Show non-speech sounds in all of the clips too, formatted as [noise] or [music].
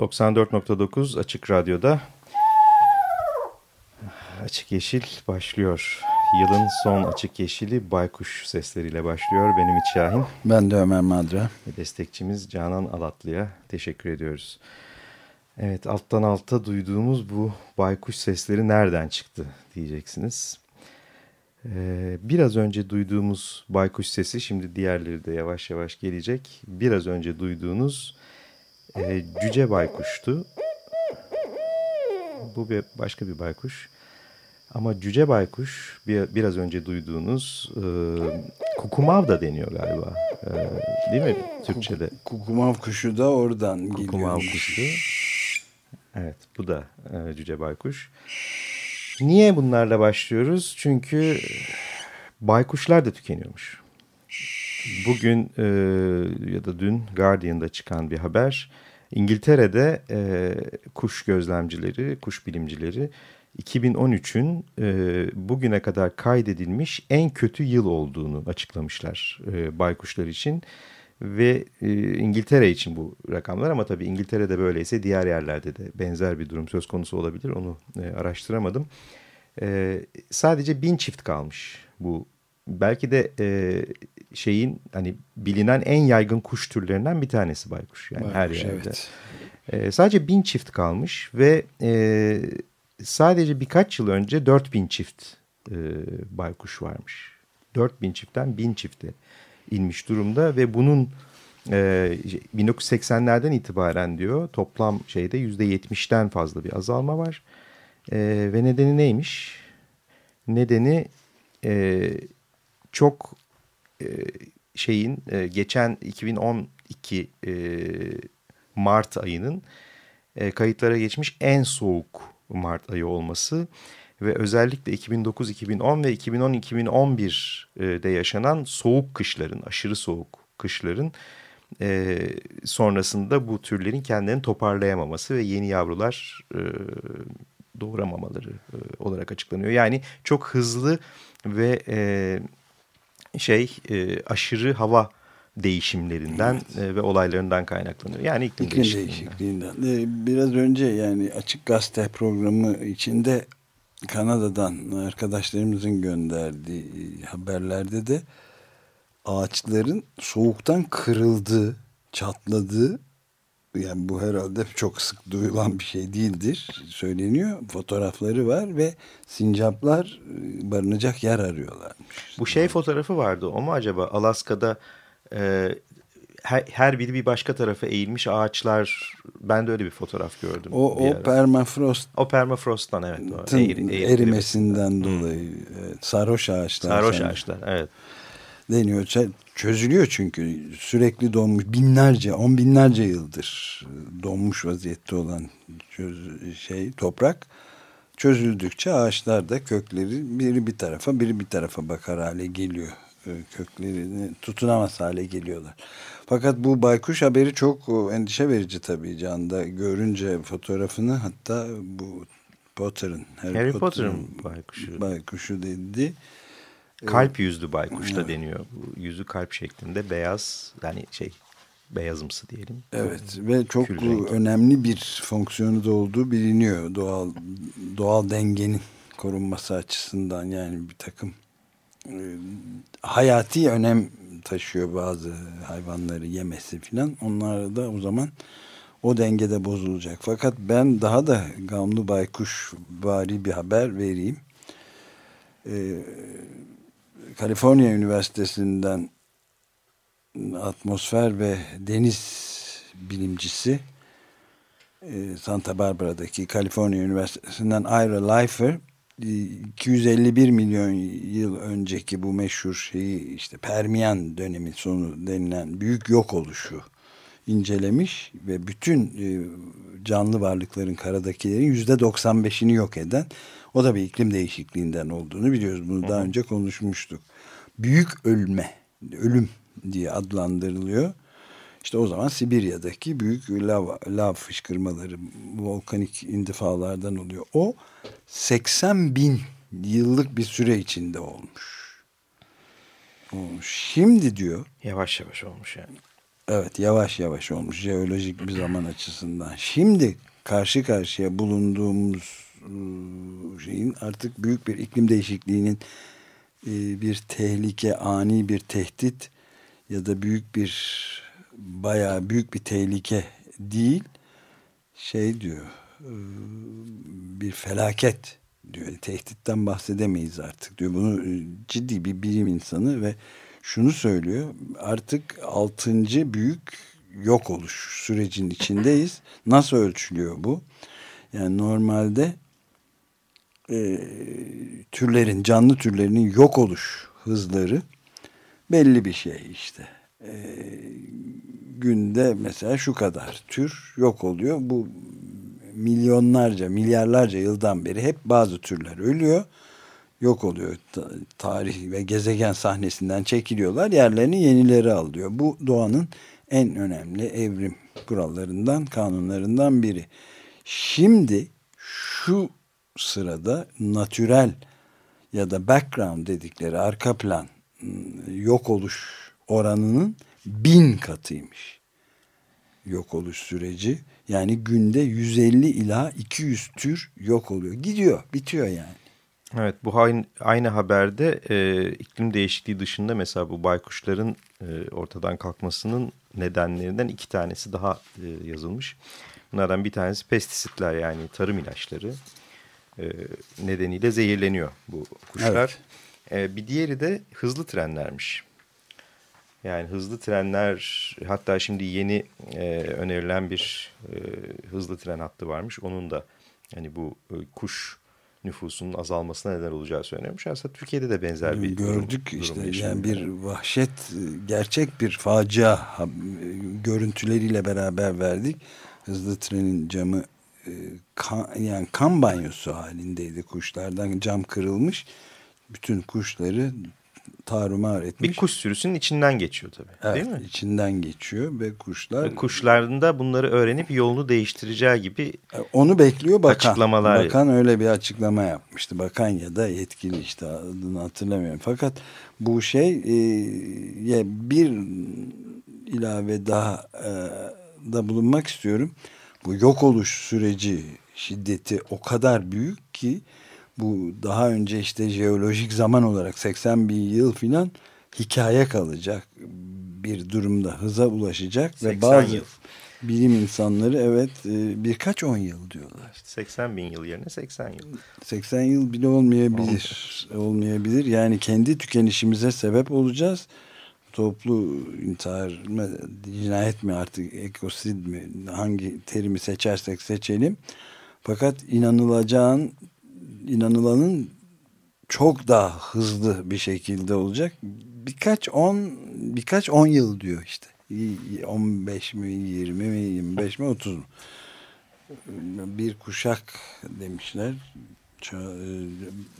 ...94.9 Açık Radyo'da... ...Açık Yeşil başlıyor. Yılın son Açık Yeşili baykuş sesleriyle başlıyor. Benim İç Şahin. Ben de Ömer Madra. Ve destekçimiz Canan Alatlı'ya teşekkür ediyoruz. Evet alttan alta duyduğumuz bu baykuş sesleri nereden çıktı diyeceksiniz. Ee, biraz önce duyduğumuz baykuş sesi şimdi diğerleri de yavaş yavaş gelecek. Biraz önce duyduğunuz e, cüce baykuştu. Bu bir başka bir baykuş. Ama cüce baykuş bir, biraz önce duyduğunuz e, kukumav da deniyor galiba. E, değil mi Türkçe'de? Kukumav kuşu da oradan geliyor. Kukumav kuşu. Evet bu da e, cüce baykuş. Niye bunlarla başlıyoruz? Çünkü baykuşlar da tükeniyormuş. Bugün e, ya da dün Guardian'da çıkan bir haber. İngiltere'de e, kuş gözlemcileri, kuş bilimcileri 2013'ün e, bugüne kadar kaydedilmiş en kötü yıl olduğunu açıklamışlar e, baykuşlar için. Ve e, İngiltere için bu rakamlar ama tabii İngiltere'de böyleyse diğer yerlerde de benzer bir durum söz konusu olabilir. Onu e, araştıramadım. E, sadece bin çift kalmış bu. Belki de e, şeyin hani bilinen en yaygın kuş türlerinden bir tanesi baykuş. Yani baykuş, her yerde. Evet. E, sadece bin çift kalmış ve e, sadece birkaç yıl önce 4000 çift e, baykuş varmış. 4000 çiftten 1000 çifte inmiş durumda ve bunun e, 1980'lerden itibaren diyor toplam şeyde %70'ten fazla bir azalma var. E, ve nedeni neymiş? Nedeni e, çok e, şeyin e, geçen 2012 e, Mart ayının e, kayıtlara geçmiş en soğuk Mart ayı olması ve özellikle 2009-2010 ve 2010-2011'de yaşanan soğuk kışların, aşırı soğuk kışların e, sonrasında bu türlerin kendilerini toparlayamaması ve yeni yavrular e, doğuramamaları e, olarak açıklanıyor. Yani çok hızlı ve e, şey e, aşırı hava değişimlerinden evet. e, ve olaylarından kaynaklanıyor. Yani iklim, iklim değişikliğinden. değişikliğinden. Biraz önce yani Açık Gazete programı içinde Kanada'dan arkadaşlarımızın gönderdiği haberlerde de ağaçların soğuktan kırıldığı, çatladığı yani bu herhalde çok sık duyulan bir şey değildir söyleniyor. Fotoğrafları var ve sincaplar e, barınacak yer arıyorlarmış. Bu şey fotoğrafı vardı o mu acaba Alaska'da e, her, her biri bir başka tarafa eğilmiş ağaçlar. Ben de öyle bir fotoğraf gördüm. O, o permafrost. O permafrost'tan evet. O, eğri, eğri, erimesinden hmm. dolayı. Evet, sarhoş ağaçlar. Sarhoş sen, ağaçlar evet. Deniyor. Çözülüyor çünkü sürekli donmuş binlerce on binlerce yıldır donmuş vaziyette olan çöz, şey toprak çözüldükçe ağaçlar da kökleri biri bir tarafa biri bir tarafa bakar hale geliyor e, köklerini tutunamaz hale geliyorlar. Fakat bu baykuş haberi çok e, endişe verici tabii Can'da görünce fotoğrafını hatta bu Potter'ın Harry, Harry Potter'ın Potter baykuşu. baykuşu dedi. Kalp yüzlü baykuş da evet. deniyor. Bu yüzü kalp şeklinde beyaz yani şey beyazımsı diyelim. Evet ve çok Kül önemli bir fonksiyonu da olduğu biliniyor. Doğal doğal dengenin korunması açısından yani bir takım e, hayati önem taşıyor bazı hayvanları yemesi filan. Onlar da o zaman o dengede bozulacak. Fakat ben daha da gamlı baykuş bari bir haber vereyim. Ee, Kaliforniya Üniversitesi'nden atmosfer ve deniz bilimcisi e, Santa Barbara'daki Kaliforniya Üniversitesi'nden Ira Leifer 251 milyon yıl önceki bu meşhur şeyi işte Permiyan dönemi sonu denilen büyük yok oluşu incelemiş ve bütün e, canlı varlıkların karadakilerin yüzde 95'ini yok eden o da bir iklim değişikliğinden olduğunu biliyoruz. Bunu daha önce konuşmuştuk. Büyük ölme, ölüm diye adlandırılıyor. İşte o zaman Sibirya'daki büyük lav, lav fışkırmaları, volkanik indifalardan oluyor. O 80 bin yıllık bir süre içinde olmuş. olmuş. Şimdi diyor. Yavaş yavaş olmuş yani. Evet yavaş yavaş olmuş jeolojik bir zaman açısından. Şimdi karşı karşıya bulunduğumuz ıı, şeyin artık büyük bir iklim değişikliğinin ıı, bir tehlike, ani bir tehdit ya da büyük bir bayağı büyük bir tehlike değil şey diyor ıı, bir felaket diyor. Tehditten bahsedemeyiz artık diyor. Bunu ciddi bir bilim insanı ve şunu söylüyor. Artık altıncı büyük yok oluş sürecin içindeyiz. Nasıl ölçülüyor bu? Yani normalde e, türlerin, canlı türlerinin yok oluş hızları belli bir şey işte. E, günde mesela şu kadar tür yok oluyor. Bu milyonlarca, milyarlarca yıldan beri hep bazı türler ölüyor yok oluyor. Tarih ve gezegen sahnesinden çekiliyorlar. Yerlerini yenileri alıyor. Bu doğanın en önemli evrim kurallarından, kanunlarından biri. Şimdi şu sırada natürel ya da background dedikleri arka plan ıı, yok oluş oranının bin katıymış. Yok oluş süreci. Yani günde 150 ila 200 tür yok oluyor. Gidiyor, bitiyor yani. Evet bu aynı, aynı haberde e, iklim değişikliği dışında mesela bu baykuşların e, ortadan kalkmasının nedenlerinden iki tanesi daha e, yazılmış. Bunlardan bir tanesi pestisitler yani tarım ilaçları e, nedeniyle zehirleniyor bu kuşlar. Evet. E, bir diğeri de hızlı trenlermiş. Yani hızlı trenler hatta şimdi yeni e, önerilen bir e, hızlı tren hattı varmış. Onun da hani bu e, kuş nüfusunun azalmasına neden olacağı söyleniyormuş. Aslında Türkiye'de de benzer bir Gördük durum, işte durum yani bir vahşet gerçek bir facia görüntüleriyle beraber verdik. Hızlı trenin camı e, kan, yani kan banyosu halindeydi kuşlardan cam kırılmış. Bütün kuşları tarumar etmiş. Bir kuş sürüsünün içinden geçiyor tabii evet, değil mi? içinden geçiyor ve kuşlar... Kuşların da bunları öğrenip yolunu değiştireceği gibi e, Onu bekliyor bakan. Açıklamalar. Bakan öyle bir açıklama yapmıştı. Bakan ya da yetkili işte adını hatırlamıyorum. Fakat bu şey e, bir ilave daha e, da bulunmak istiyorum. Bu yok oluş süreci şiddeti o kadar büyük ki bu daha önce işte jeolojik zaman olarak 80 bin yıl filan hikaye kalacak bir durumda hıza ulaşacak ve bazı yıl. bilim insanları evet e, birkaç on yıl diyorlar. 80 bin yıl yerine 80 yıl. 80 yıl bile olmayabilir. Olmayabilir. Yani kendi tükenişimize sebep olacağız. Toplu intihar mı, cinayet mi artık ekosid mi hangi terimi seçersek seçelim. Fakat inanılacağın inanılanın çok daha hızlı bir şekilde olacak. Birkaç on birkaç on yıl diyor işte. 15 mi 20 mi 25 mi 30 mu? Bir kuşak demişler.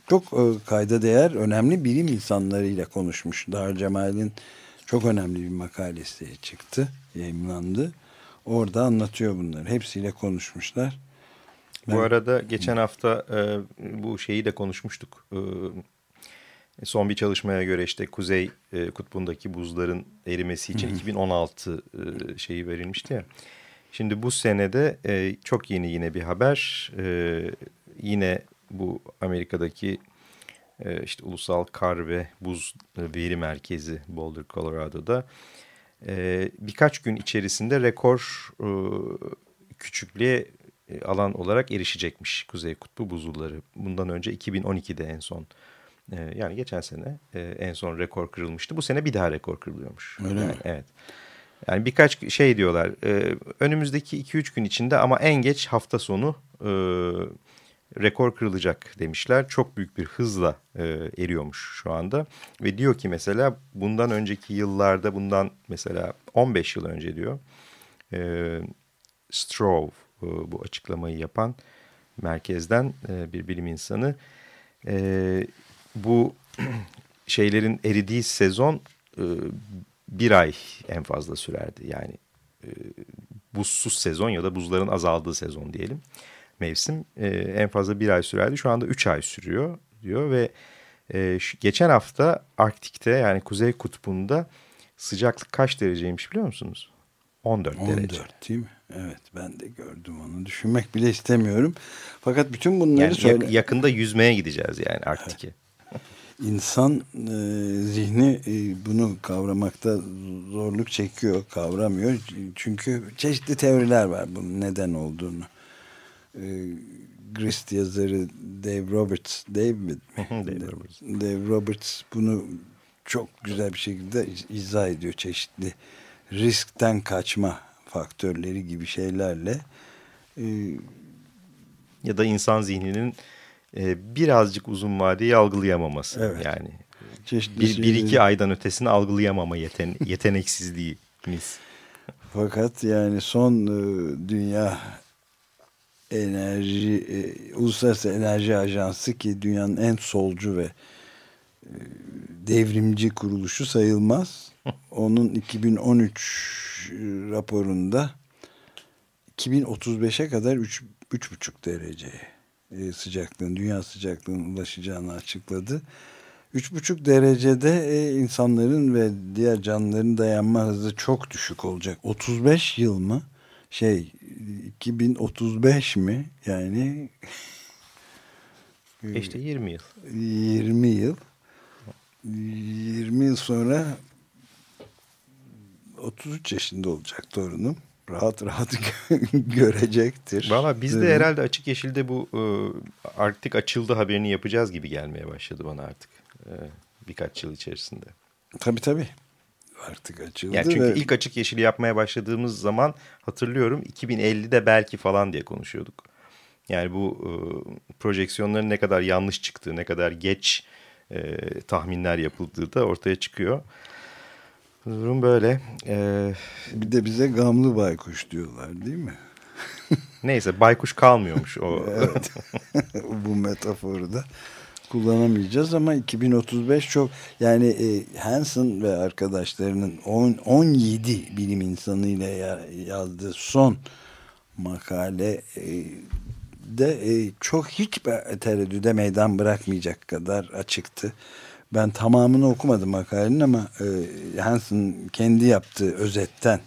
Çok e, kayda değer önemli bilim insanlarıyla konuşmuş. Dar Cemal'in çok önemli bir makalesi çıktı, yayınlandı. Orada anlatıyor bunları. Hepsiyle konuşmuşlar. Bu evet. arada geçen hafta e, bu şeyi de konuşmuştuk. E, son bir çalışmaya göre işte Kuzey e, Kutbu'ndaki buzların erimesi için 2016 e, şeyi verilmişti ya. Şimdi bu senede e, çok yeni yine bir haber. E, yine bu Amerika'daki e, işte Ulusal Kar ve Buz Veri Merkezi Boulder, Colorado'da e, birkaç gün içerisinde rekor e, küçüklüğe e, alan olarak erişecekmiş Kuzey Kutbu buzulları. Bundan önce 2012'de en son e, yani geçen sene e, en son rekor kırılmıştı. Bu sene bir daha rekor kırılıyormuş. Öyle yani, mi? Evet. Yani birkaç şey diyorlar önümüzdeki 2-3 gün içinde ama en geç hafta sonu rekor kırılacak demişler. Çok büyük bir hızla eriyormuş şu anda. Ve diyor ki mesela bundan önceki yıllarda bundan mesela 15 yıl önce diyor e, Stroh e, bu açıklamayı yapan merkezden e, bir bilim insanı. E, bu [clears throat] şeylerin eridiği sezon e, bir ay en fazla sürerdi. Yani e, buzsuz sezon ya da buzların azaldığı sezon diyelim. Mevsim e, en fazla bir ay sürerdi. Şu anda üç ay sürüyor diyor ve e, geçen hafta Arktik'te yani Kuzey Kutbu'nda sıcaklık kaç dereceymiş biliyor musunuz? 14, 14 derece. 14 değil mi? Evet ben de gördüm onu. Düşünmek bile istemiyorum. Fakat bütün bunları yani söyle... Yakında yüzmeye gideceğiz yani Arktik'e. Evet. [laughs] İnsan e, zihni e, bunu kavramakta zorluk çekiyor, kavramıyor. Çünkü çeşitli teoriler var bunun neden olduğunu. E, Grist yazarı Dave Roberts, Dave mi? [laughs] Dave, Roberts. Dave Roberts bunu çok güzel bir şekilde izah ediyor çeşitli riskten kaçma faktörleri gibi şeylerle. E, ya da insan zihninin e, birazcık uzun vadeyi algılayamaması. Evet. Yani Çeşitli bir, bir iki aydan ötesini algılayamama yeten, [laughs] yeteneksizliğimiz. Fakat yani son e, dünya enerji e, uluslararası enerji ajansı ki dünyanın en solcu ve devrimci kuruluşu sayılmaz. [laughs] Onun 2013 raporunda 2035'e kadar 3,5 dereceye e, sıcaklığın, dünya sıcaklığının ulaşacağını açıkladı. 3,5 derecede e, insanların ve diğer canlıların dayanma hızı çok düşük olacak. 35 yıl mı? Şey 2035 mi? Yani işte 20 yıl. 20 yıl. 20 yıl sonra 33 yaşında olacak torunum rahat rahat [laughs] görecektir. Valla biz de herhalde açık yeşilde bu e, Arktik açıldı haberini yapacağız gibi gelmeye başladı bana artık e, birkaç yıl içerisinde. Tabii tabii. Artık açıldı. Yani çünkü ve... ilk açık yeşili yapmaya başladığımız zaman hatırlıyorum 2050'de belki falan diye konuşuyorduk. Yani bu e, projeksiyonların ne kadar yanlış çıktığı, ne kadar geç e, tahminler yapıldığı da ortaya çıkıyor. Durum böyle. Ee, bir de bize gamlı baykuş diyorlar değil mi? [laughs] Neyse baykuş kalmıyormuş o. evet. [laughs] Bu metaforu da kullanamayacağız ama 2035 çok yani e, Hansen ve arkadaşlarının 10, 17 bilim insanıyla yazdığı son makale e, de e, çok hiç tereddüde meydan bırakmayacak kadar açıktı. Ben tamamını okumadım makalenin ama e, Hansen kendi yaptığı özetten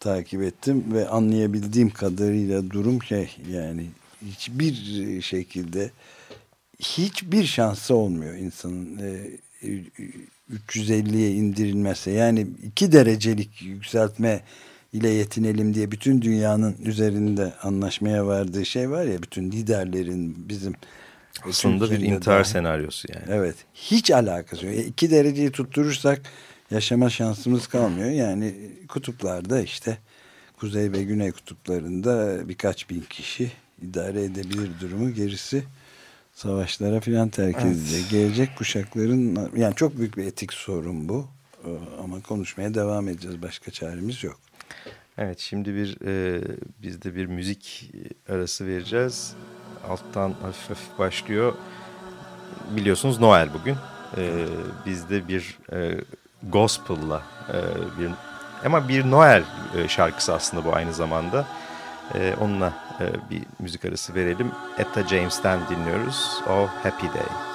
takip ettim ve anlayabildiğim kadarıyla durum şey yani hiçbir şekilde hiçbir şansı olmuyor insanın e, 350'ye indirilmesi yani 2 derecelik yükseltme ile yetinelim diye bütün dünyanın üzerinde anlaşmaya vardığı şey var ya bütün liderlerin bizim aslında bir intihar dahi. senaryosu yani. Evet. Hiç alakası yok. İki dereceyi tutturursak yaşama şansımız kalmıyor. Yani kutuplarda işte kuzey ve güney kutuplarında birkaç bin kişi idare edebilir durumu. Gerisi savaşlara filan terk evet. edilecek. Gelecek kuşakların yani çok büyük bir etik sorun bu. Ee, ama konuşmaya devam edeceğiz. Başka çaremiz yok. Evet şimdi bir e, biz de bir müzik arası vereceğiz alttan hafif hafif başlıyor. Biliyorsunuz Noel bugün. Ee, bizde bir e, gospel'la e, bir ama bir Noel e, şarkısı aslında bu aynı zamanda. E, onunla e, bir müzik arası verelim. Etta James'ten dinliyoruz. Oh Happy Day.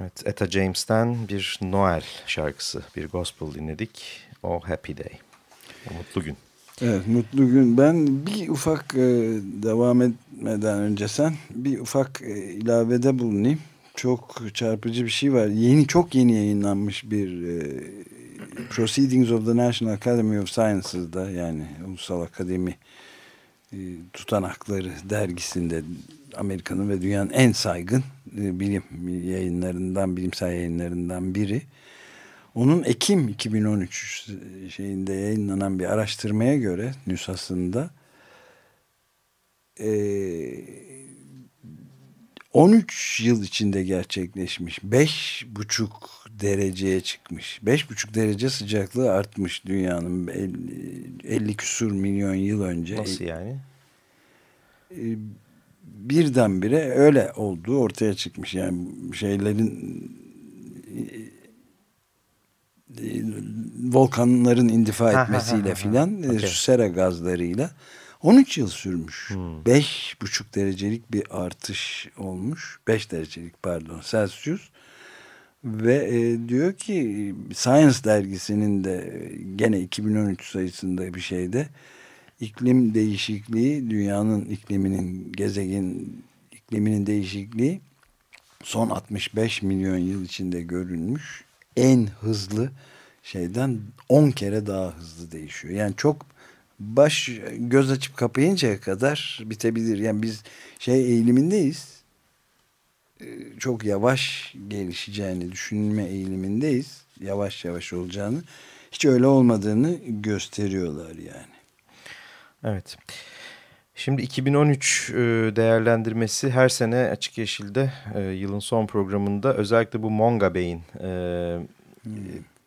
evet, Etta James'ten bir Noel şarkısı, bir gospel dinledik. O Happy Day, o mutlu gün. Evet, mutlu gün. Ben bir ufak e, devam etmeden önce sen bir ufak e, ilavede bulunayım. Çok çarpıcı bir şey var. Yeni, çok yeni yayınlanmış bir e, Proceedings of the National Academy of Sciences'da yani Ulusal Akademi e, Tutanakları dergisinde Amerika'nın ve dünyanın en saygın e, bilim yayınlarından, bilimsel yayınlarından biri. Onun Ekim 2013 şeyinde yayınlanan bir araştırmaya göre nüshasında e, 13 yıl içinde gerçekleşmiş 5,5 dereceye çıkmış. 5,5 derece sıcaklığı artmış dünyanın 50, 50 küsur milyon yıl önce. Nasıl yani? E, birdenbire öyle olduğu ortaya çıkmış. Yani şeylerin e, volkanların indifa etmesiyle filan e, okay. sera gazlarıyla 13 yıl sürmüş. 5,5 hmm. derecelik bir artış olmuş. 5 derecelik pardon Celsius. Ve e, diyor ki Science dergisinin de gene 2013 sayısında bir şeyde iklim değişikliği dünyanın ikliminin gezegen ikliminin değişikliği son 65 milyon yıl içinde görülmüş en hızlı şeyden 10 kere daha hızlı değişiyor. Yani çok baş göz açıp kapayıncaya kadar bitebilir. Yani biz şey eğilimindeyiz. Ee, çok yavaş gelişeceğini düşünme eğilimindeyiz. Yavaş yavaş olacağını. Hiç öyle olmadığını gösteriyorlar yani. Evet. Şimdi 2013 e, değerlendirmesi her sene Açık Yeşil'de e, yılın son programında özellikle bu Monga Bey'in e,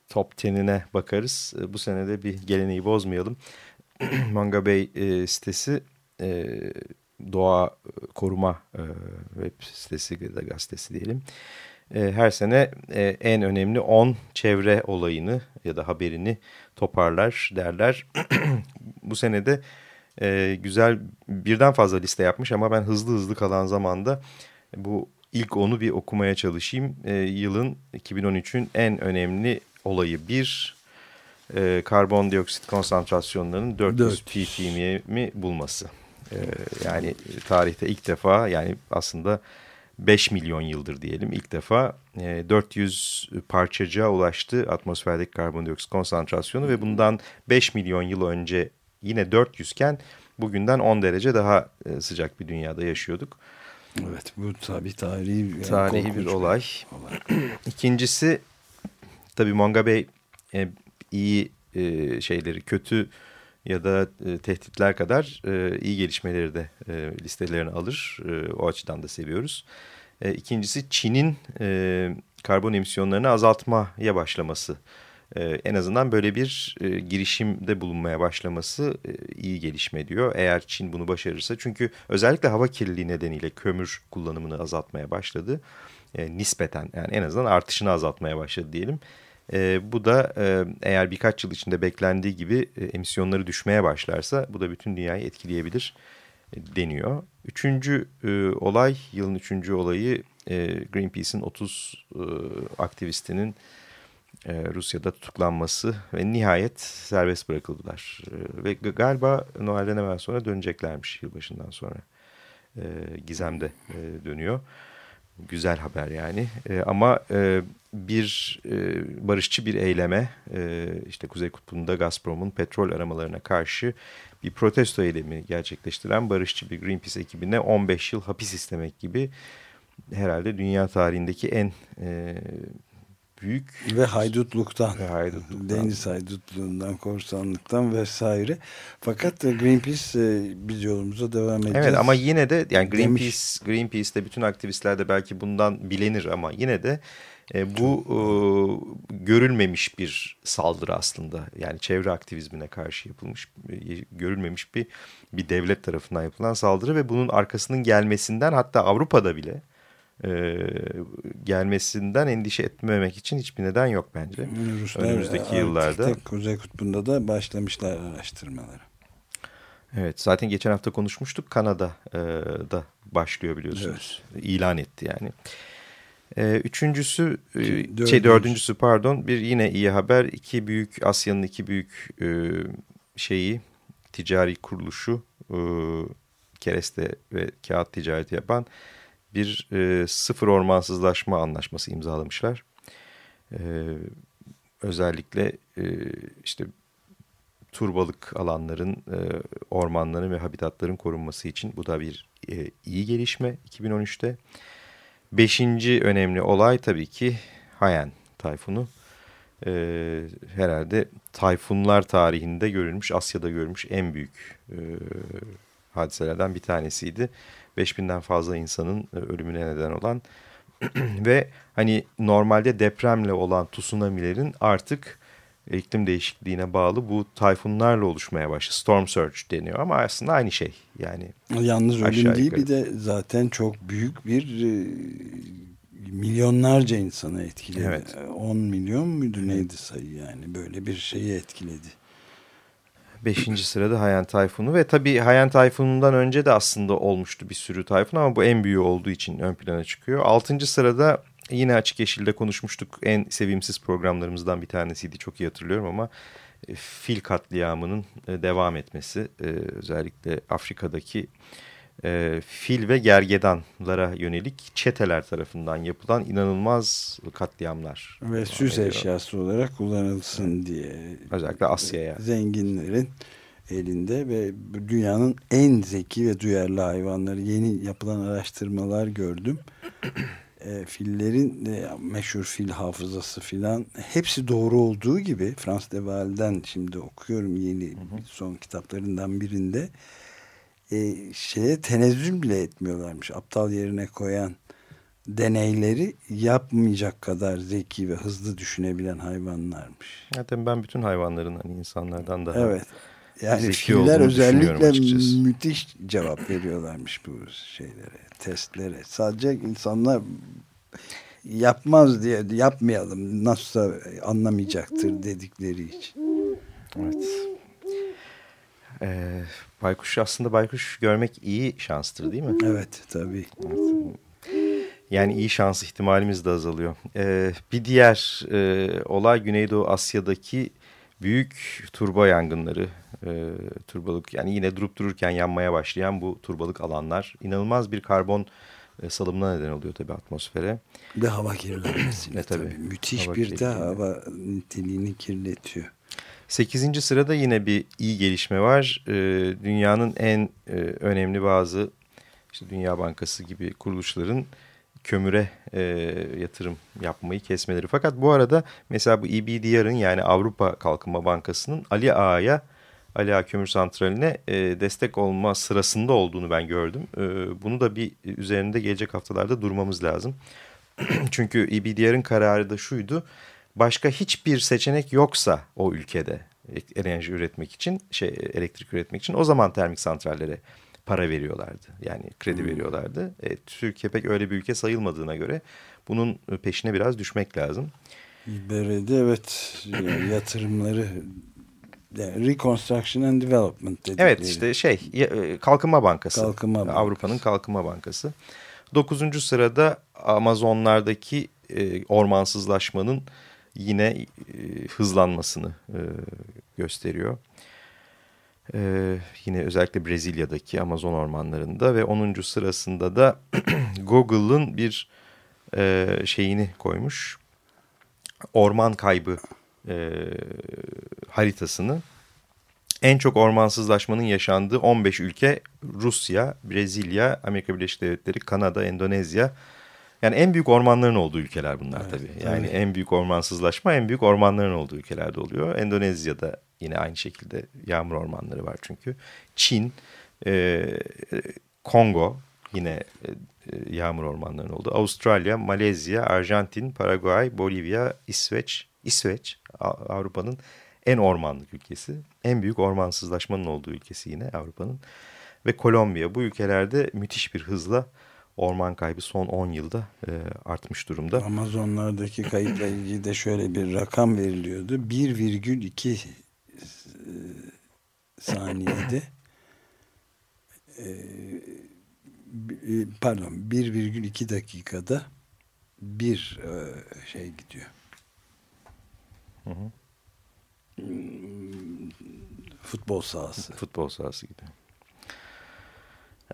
top 10'ine bakarız. Bu sene de bir geleneği bozmayalım. [clears throat] Manga Bey sitesi doğa koruma web sitesi ya da gazetesi diyelim. Her sene en önemli 10 çevre olayını ya da haberini toparlar derler. [clears throat] Bu senede e, güzel birden fazla liste yapmış ama ben hızlı hızlı kalan zamanda bu ilk onu bir okumaya çalışayım. E, yılın 2013'ün en önemli olayı bir e, karbondioksit konsantrasyonlarının 400 ppm'i bulması. E, yani tarihte ilk defa yani aslında 5 milyon yıldır diyelim ilk defa e, 400 parçacığa ulaştı atmosferdeki karbondioksit konsantrasyonu ve bundan 5 milyon yıl önce yine 400 iken bugünden 10 derece daha e, sıcak bir dünyada yaşıyorduk. Evet bu tabii tarihi, tarihi bir olay. olay. [clears throat] İkincisi tabii Monga Bey e, iyi e, şeyleri kötü ya da e, tehditler kadar e, iyi gelişmeleri de e, listelerine alır. E, o açıdan da seviyoruz. E, ikincisi Çin'in e, karbon emisyonlarını azaltmaya başlaması e, en azından böyle bir e, girişimde bulunmaya başlaması e, iyi gelişme diyor. Eğer Çin bunu başarırsa çünkü özellikle hava kirliliği nedeniyle kömür kullanımını azaltmaya başladı. E, nispeten yani en azından artışını azaltmaya başladı diyelim. E, bu da e, eğer birkaç yıl içinde beklendiği gibi e, emisyonları düşmeye başlarsa bu da bütün dünyayı etkileyebilir e, deniyor. Üçüncü e, olay, yılın üçüncü olayı e, Greenpeace'in 30 e, aktivistinin e, Rusya'da tutuklanması ve nihayet serbest bırakıldılar. E, ve galiba Noel'den hemen sonra döneceklermiş yılbaşından sonra. E, Gizem'de e, dönüyor. Güzel haber yani. E, ama e, bir e, barışçı bir eyleme e, işte Kuzey Kutbu'nda Gazprom'un petrol aramalarına karşı bir protesto eylemi gerçekleştiren barışçı bir Greenpeace ekibine 15 yıl hapis istemek gibi herhalde dünya tarihindeki en e, büyük ve haydutluktan, ve haydutluktan. deniz haydutluğundan, korsanlıktan vesaire. Fakat Greenpeace e, biz yolumuza devam edeceğiz. Evet ama yine de yani Greenpeace Demiş. Greenpeace'te bütün aktivistler de belki bundan bilenir ama yine de e, bu e, görülmemiş bir saldırı aslında. Yani çevre aktivizmine karşı yapılmış, e, görülmemiş bir bir devlet tarafından yapılan saldırı ve bunun arkasının gelmesinden hatta Avrupa'da bile e, gelmesinden endişe etmemek için hiçbir neden yok bence. Ruslar, Önümüzdeki yıllarda. Kuzey Kutbu'nda da başlamışlar araştırmaları. Evet zaten geçen hafta konuşmuştuk Kanada e, başlıyor biliyorsunuz. Evet. İlan etti yani. E, üçüncüsü, e, dördüncüsü. şey dördüncüsü pardon bir yine iyi haber. İki büyük Asya'nın iki büyük e, şeyi ticari kuruluşu e, kereste ve kağıt ticareti yapan bir e, sıfır ormansızlaşma anlaşması imzalamışlar. E, özellikle e, işte turbalık alanların, e, ormanların ve habitatların korunması için bu da bir e, iyi gelişme 2013'te. Beşinci önemli olay tabii ki Haiyan tayfunu. E, herhalde tayfunlar tarihinde görülmüş, Asya'da görülmüş en büyük e, hadiselerden bir tanesiydi. 5000'den fazla insanın e, ölümüne neden olan [clears throat] ve hani normalde depremle olan tsunamilerin artık iklim değişikliğine bağlı bu tayfunlarla oluşmaya başladı. Storm surge deniyor ama aslında aynı şey. Yani Yalnız ölüm değil bir de zaten çok büyük bir e, milyonlarca insanı etkiledi. Evet. 10 milyon muydu neydi sayı yani böyle bir şeyi etkiledi. Beşinci sırada Hayan Tayfun'u ve tabii Hayan Tayfun'undan önce de aslında olmuştu bir sürü Tayfun ama bu en büyüğü olduğu için ön plana çıkıyor. Altıncı sırada yine Açık Yeşil'de konuşmuştuk. En sevimsiz programlarımızdan bir tanesiydi çok iyi hatırlıyorum ama e, fil katliamının e, devam etmesi e, özellikle Afrika'daki fil ve gergedanlara yönelik çeteler tarafından yapılan inanılmaz katliamlar. Ve süs eşyası olarak kullanılsın diye. Özellikle Asya'ya. Zenginlerin elinde ve dünyanın en zeki ve duyarlı hayvanları yeni yapılan araştırmalar gördüm [clears throat] e, fillerin e, meşhur fil hafızası filan hepsi doğru olduğu gibi Frans de Waal'den şimdi okuyorum yeni hı hı. son kitaplarından birinde e, şeye tenezzül bile etmiyorlarmış. Aptal yerine koyan deneyleri yapmayacak kadar zeki ve hızlı düşünebilen hayvanlarmış. Zaten ben bütün hayvanların hani insanlardan daha evet. Yani filler özellikle müthiş cevap veriyorlarmış bu şeylere testlere. Sadece insanlar yapmaz diye yapmayalım nasılsa anlamayacaktır dedikleri için. Evet. Ee, baykuş aslında baykuş görmek iyi şanstır değil mi? Evet tabii. Evet. Yani iyi şans ihtimalimiz de azalıyor. Ee, bir diğer e, olay Güneydoğu Asya'daki büyük turba yangınları, e, turbalık yani yine durup dururken yanmaya başlayan bu turbalık alanlar inanılmaz bir karbon e, salımına neden oluyor tabii atmosfere. Ve hava kirlenmesi. ne [clears throat] tabii. tabii. Müthiş hava bir de hava niteliğini kirletiyor. Sekizinci sırada yine bir iyi gelişme var. E, dünyanın en e, önemli bazı işte Dünya Bankası gibi kuruluşların kömüre e, yatırım yapmayı kesmeleri. Fakat bu arada mesela bu EBDR'ın yani Avrupa Kalkınma Bankası'nın Ali Ağa'ya Ali Ağa Kömür Santrali'ne e, destek olma sırasında olduğunu ben gördüm. E, bunu da bir üzerinde gelecek haftalarda durmamız lazım. [clears throat] Çünkü EBDR'ın kararı da şuydu. Başka hiçbir seçenek yoksa o ülkede enerji üretmek için, şey elektrik üretmek için o zaman termik santrallere para veriyorlardı. Yani kredi hmm. veriyorlardı. E, Türkiye pek öyle bir ülke sayılmadığına göre bunun peşine biraz düşmek lazım. İBR'de evet yatırımları Reconstruction and Development dedikleri. Evet işte şey e, Kalkınma Bankası. Kalkınma Bankası. Avrupa'nın Kalkınma Bankası. Dokuzuncu sırada Amazonlardaki e, ormansızlaşmanın yine e, hızlanmasını e, gösteriyor. E, yine özellikle Brezilya'daki Amazon ormanlarında ve 10. sırasında da [clears throat] Google'ın bir e, şeyini koymuş. Orman kaybı e, haritasını. En çok ormansızlaşmanın yaşandığı 15 ülke Rusya, Brezilya, Amerika Birleşik Devletleri, Kanada, Endonezya. Yani en büyük ormanların olduğu ülkeler bunlar evet, tabii. Yani tabii. en büyük ormansızlaşma en büyük ormanların olduğu ülkelerde oluyor. Endonezya'da Yine aynı şekilde yağmur ormanları var çünkü. Çin, e, Kongo yine e, e, yağmur ormanlarının oldu. Avustralya, Malezya, Arjantin, Paraguay, Bolivya, İsveç. İsveç Avrupa'nın en ormanlık ülkesi. En büyük ormansızlaşmanın olduğu ülkesi yine Avrupa'nın. Ve Kolombiya bu ülkelerde müthiş bir hızla orman kaybı son 10 yılda e, artmış durumda. Amazonlardaki kayıpla ilgili de şöyle bir rakam veriliyordu. 1,2 saniyede e, pardon 1,2 dakikada bir e, şey gidiyor. Hı hı. Futbol sahası. Futbol sahası gidiyor.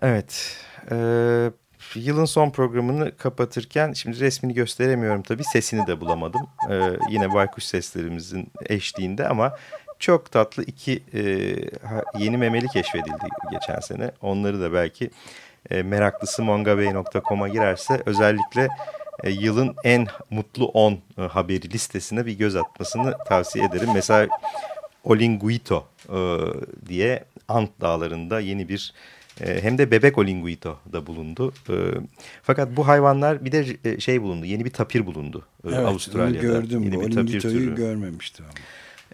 Evet. Ee, yılın son programını kapatırken şimdi resmini gösteremiyorum tabii sesini de bulamadım. Ee, yine baykuş seslerimizin eşliğinde ama çok tatlı iki e, yeni memeli keşfedildi geçen sene. Onları da belki e, meraklısı mongabey.com'a girerse özellikle e, yılın en mutlu 10 e, haberi listesine bir göz atmasını tavsiye ederim. Mesela Olinguito e, diye Ant Dağları'nda yeni bir hem de bebek Olinguito da bulundu. E, fakat bu hayvanlar bir de e, şey bulundu yeni bir tapir bulundu e, evet, Avustralya'da. gördüm yeni bir tapir türü. görmemiştim ama.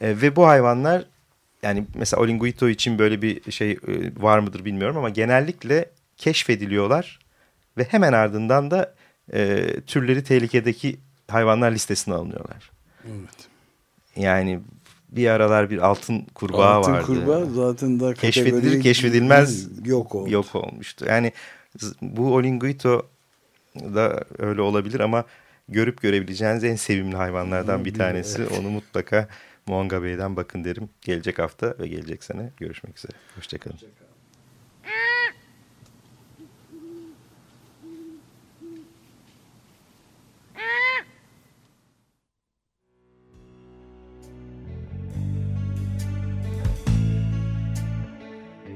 E, ve bu hayvanlar yani mesela Olinguito için böyle bir şey e, var mıdır bilmiyorum ama genellikle keşfediliyorlar ve hemen ardından da e, türleri tehlikedeki hayvanlar listesine alınıyorlar. Evet. Yani bir aralar bir altın kurbağa altın vardı. Altın kurbağa zaten da keşfedilir keşfedilmez yok oldu. Yok olmuştu. Yani bu Olinguito da öyle olabilir ama görüp görebileceğiniz en sevimli hayvanlardan bir tanesi. Evet. Onu mutlaka Muanga Bey'den bakın derim. Gelecek hafta ve gelecek sene görüşmek üzere. Hoşçakalın. Hoşçakalın.